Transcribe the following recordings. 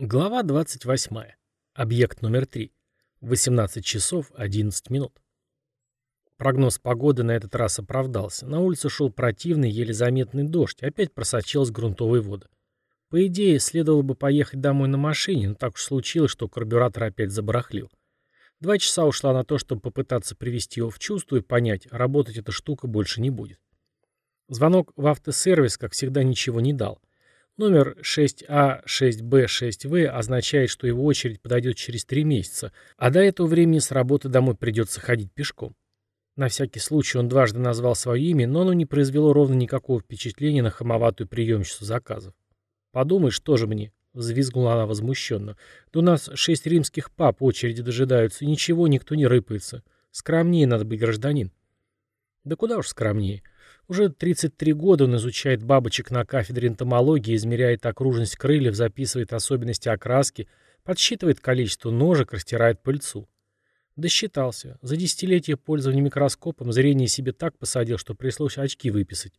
Глава 28. Объект номер 3. 18 часов 11 минут. Прогноз погоды на этот раз оправдался. На улице шел противный, еле заметный дождь, опять просочилась грунтовая вода. По идее, следовало бы поехать домой на машине, но так уж случилось, что карбюратор опять забарахлил. Два часа ушла на то, чтобы попытаться привести его в чувство и понять, работать эта штука больше не будет. Звонок в автосервис, как всегда, ничего не дал. Номер 6А, 6Б, 6В означает, что его очередь подойдет через три месяца, а до этого времени с работы домой придется ходить пешком. На всякий случай он дважды назвал свое имя, но оно не произвело ровно никакого впечатления на хамоватую приемщицу заказов. «Подумаешь, тоже мне», — взвизгнула она возмущенно. «Да у нас шесть римских пап очереди дожидаются, и ничего, никто не рыпается. Скромнее надо быть, гражданин». «Да куда уж скромнее». Уже 33 года он изучает бабочек на кафедре энтомологии, измеряет окружность крыльев, записывает особенности окраски, подсчитывает количество ножек, растирает пыльцу. Досчитался. За десятилетие пользования микроскопом зрение себе так посадил, что пришлось очки выписать.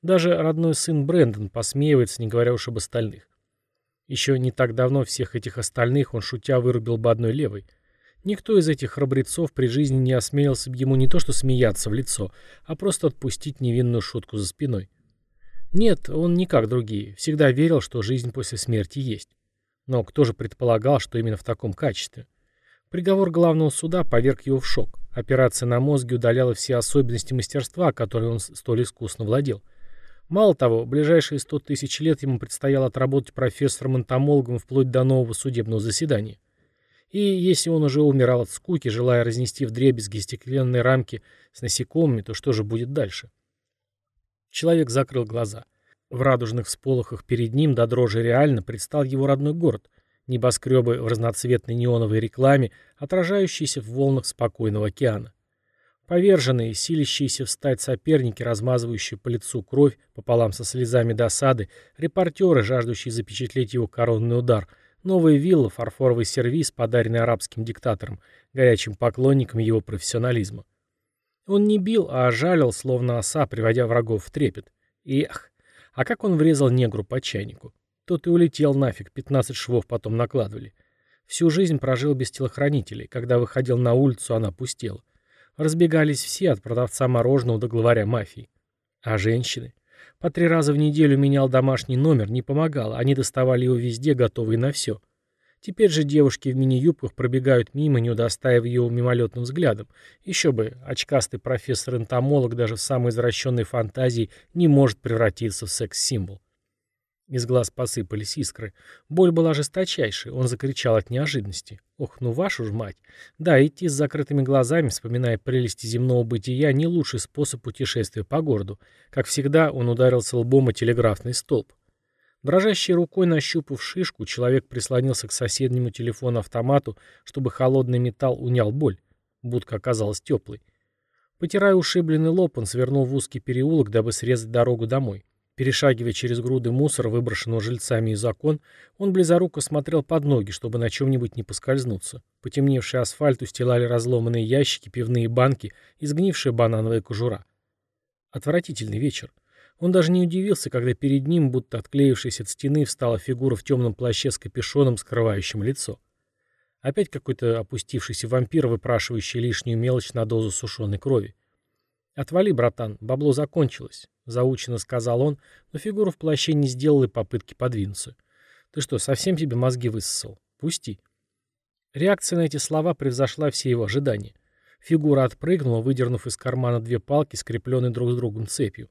Даже родной сын Брэндон посмеивается, не говоря уж об остальных. Еще не так давно всех этих остальных он, шутя, вырубил бы одной левой – Никто из этих храбрецов при жизни не осмелился бы ему не то что смеяться в лицо, а просто отпустить невинную шутку за спиной. Нет, он не как другие, всегда верил, что жизнь после смерти есть. Но кто же предполагал, что именно в таком качестве? Приговор главного суда поверг его в шок. Операция на мозге удаляла все особенности мастерства, которой он столь искусно владел. Мало того, ближайшие сто тысяч лет ему предстояло отработать профессором-энтомологом вплоть до нового судебного заседания. И если он уже умирал от скуки, желая разнести в дребезги стеклянные рамки с насекомыми, то что же будет дальше? Человек закрыл глаза. В радужных всполохах перед ним до дрожи реально предстал его родной город. Небоскребы в разноцветной неоновой рекламе, отражающиеся в волнах спокойного океана. Поверженные, силящиеся встать соперники, размазывающие по лицу кровь пополам со слезами досады, репортеры, жаждущие запечатлеть его коронный удар — Новая вилла, фарфоровый сервиз, подаренный арабским диктатором, горячим поклонникам его профессионализма. Он не бил, а жалил, словно оса, приводя врагов в трепет. Эх, а как он врезал негру по чайнику. Тот и улетел нафиг, 15 швов потом накладывали. Всю жизнь прожил без телохранителей. Когда выходил на улицу, она пустела. Разбегались все, от продавца мороженого до главаря мафии. А женщины? По три раза в неделю менял домашний номер, не помогало, они доставали его везде, готовые на все. Теперь же девушки в мини-юбках пробегают мимо, не удостаивая его мимолетным взглядом. Еще бы, очкастый профессор-энтомолог даже в самой извращенной фантазии не может превратиться в секс-символ. Из глаз посыпались искры. Боль была жесточайшей, он закричал от неожиданности. Ох, ну вашу ж мать. Да, идти с закрытыми глазами, вспоминая прелести земного бытия, не лучший способ путешествия по городу. Как всегда, он ударился лбом о телеграфный столб. Дрожащей рукой нащупав шишку, человек прислонился к соседнему телефону-автомату, чтобы холодный металл унял боль. Будка оказалась теплой. Потирая ушибленный лоб, он свернул в узкий переулок, дабы срезать дорогу домой. Перешагивая через груды мусора, выброшенного жильцами из окон, он близоруко смотрел под ноги, чтобы на чем-нибудь не поскользнуться. Потемневший асфальт устилали разломанные ящики, пивные банки и сгнившая банановая кожура. Отвратительный вечер. Он даже не удивился, когда перед ним, будто отклеившись от стены, встала фигура в темном плаще с капюшоном, скрывающим лицо. Опять какой-то опустившийся вампир, выпрашивающий лишнюю мелочь на дозу сушеной крови. «Отвали, братан, бабло закончилось», — заучено сказал он, но фигура в плаще не сделала попытки подвинуться. «Ты что, совсем тебе мозги высосал? Пусти». Реакция на эти слова превзошла все его ожидания. Фигура отпрыгнула, выдернув из кармана две палки, скрепленные друг с другом цепью.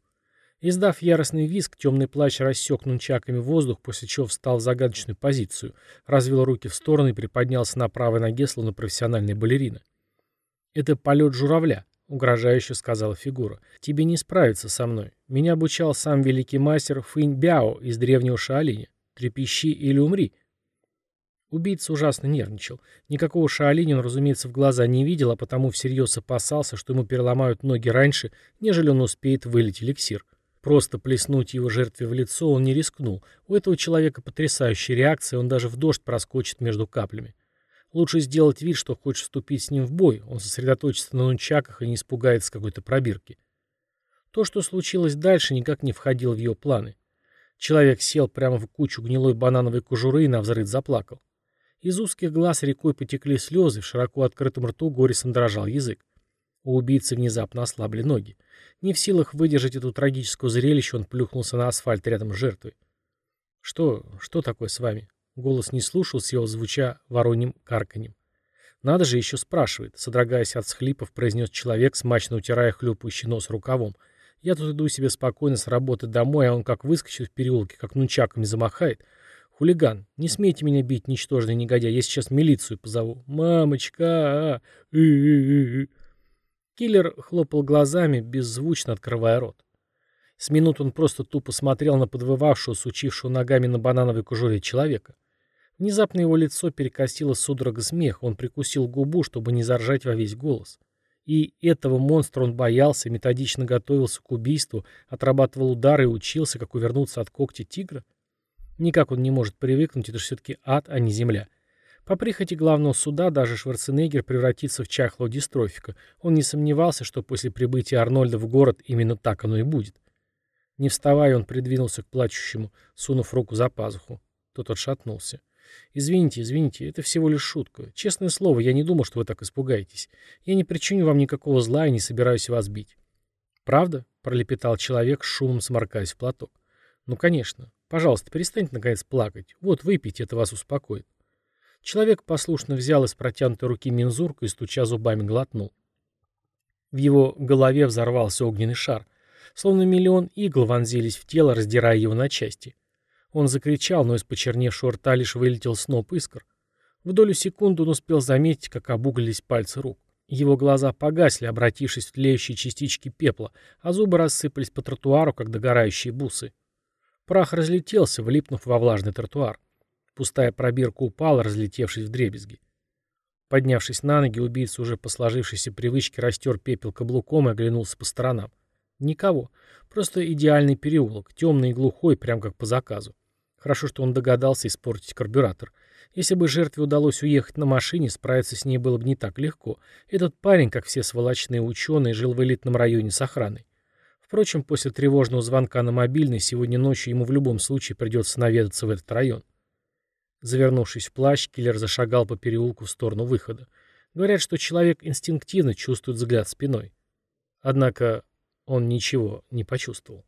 Издав яростный визг, темный плащ рассек нунчаками воздух, после чего встал в загадочную позицию, развел руки в стороны и приподнялся на правой ноге, словно профессиональная балерина. Это полет журавля угрожающе сказала фигура. «Тебе не справиться со мной. Меня обучал сам великий мастер Фынь Бяо из древнего Шаолиня. Трепещи или умри». Убийца ужасно нервничал. Никакого Шаолиня он, разумеется, в глаза не видел, а потому всерьез опасался, что ему переломают ноги раньше, нежели он успеет вылить эликсир. Просто плеснуть его жертве в лицо он не рискнул. У этого человека потрясающая реакция, он даже в дождь проскочит между каплями. Лучше сделать вид, что хочешь вступить с ним в бой. Он сосредоточится на нунчаках и не испугается какой-то пробирки. То, что случилось дальше, никак не входило в ее планы. Человек сел прямо в кучу гнилой банановой кожуры и навзрыд заплакал. Из узких глаз рекой потекли слезы, в широко открытом рту горестно дрожал язык. У убийцы внезапно ослабли ноги. Не в силах выдержать эту трагическую зрелище, он плюхнулся на асфальт рядом с жертвой. «Что? Что такое с вами?» Голос не слушался его, звуча вороньим карканьем. «Надо же, еще спрашивает», — содрогаясь от схлипов, произнес человек, смачно утирая хлюпающий нос рукавом. «Я тут иду себе спокойно с работы домой, а он как выскочит в переулке, как нунчаками замахает. Хулиган, не смейте меня бить, ничтожный негодяй, я сейчас милицию позову. Мамочка! А, Киллер хлопал глазами, беззвучно открывая рот. С минут он просто тупо смотрел на подвывавшего, сучившего ногами на банановой кожуре человека. Внезапно его лицо перекосило судорога смех, он прикусил губу, чтобы не заржать во весь голос. И этого монстра он боялся, методично готовился к убийству, отрабатывал удары и учился, как увернуться от когти тигра. Никак он не может привыкнуть, это же все-таки ад, а не земля. По прихоти главного суда даже Шварценеггер превратится в чахлого дистрофика. Он не сомневался, что после прибытия Арнольда в город именно так оно и будет. Не вставая, он придвинулся к плачущему, сунув руку за пазуху. Тот отшатнулся. «Извините, извините, это всего лишь шутка. Честное слово, я не думал, что вы так испугаетесь. Я не причиню вам никакого зла и не собираюсь вас бить». «Правда?» — пролепетал человек, шумом сморкаясь в платок. «Ну, конечно. Пожалуйста, перестаньте, наконец, плакать. Вот, выпейте, это вас успокоит». Человек послушно взял из протянутой руки мензурку и, стуча зубами, глотнул. В его голове взорвался огненный шар. Словно миллион игл вонзились в тело, раздирая его на части. Он закричал, но из почерневшего рта лишь вылетел сноп искр. В долю секунды он успел заметить, как обуглились пальцы рук. Его глаза погасли, обратившись в тлеющие частички пепла, а зубы рассыпались по тротуару, как догорающие бусы. Прах разлетелся, влипнув во влажный тротуар. Пустая пробирка упала, разлетевшись в дребезги. Поднявшись на ноги, убийца уже по сложившейся привычке растер пепел каблуком и оглянулся по сторонам. Никого. Просто идеальный переулок, темный и глухой, прям как по заказу. Хорошо, что он догадался испортить карбюратор. Если бы жертве удалось уехать на машине, справиться с ней было бы не так легко. Этот парень, как все сволочные ученые, жил в элитном районе с охраной. Впрочем, после тревожного звонка на мобильный, сегодня ночью ему в любом случае придется наведаться в этот район. Завернувшись в плащ, киллер зашагал по переулку в сторону выхода. Говорят, что человек инстинктивно чувствует взгляд спиной. Однако он ничего не почувствовал.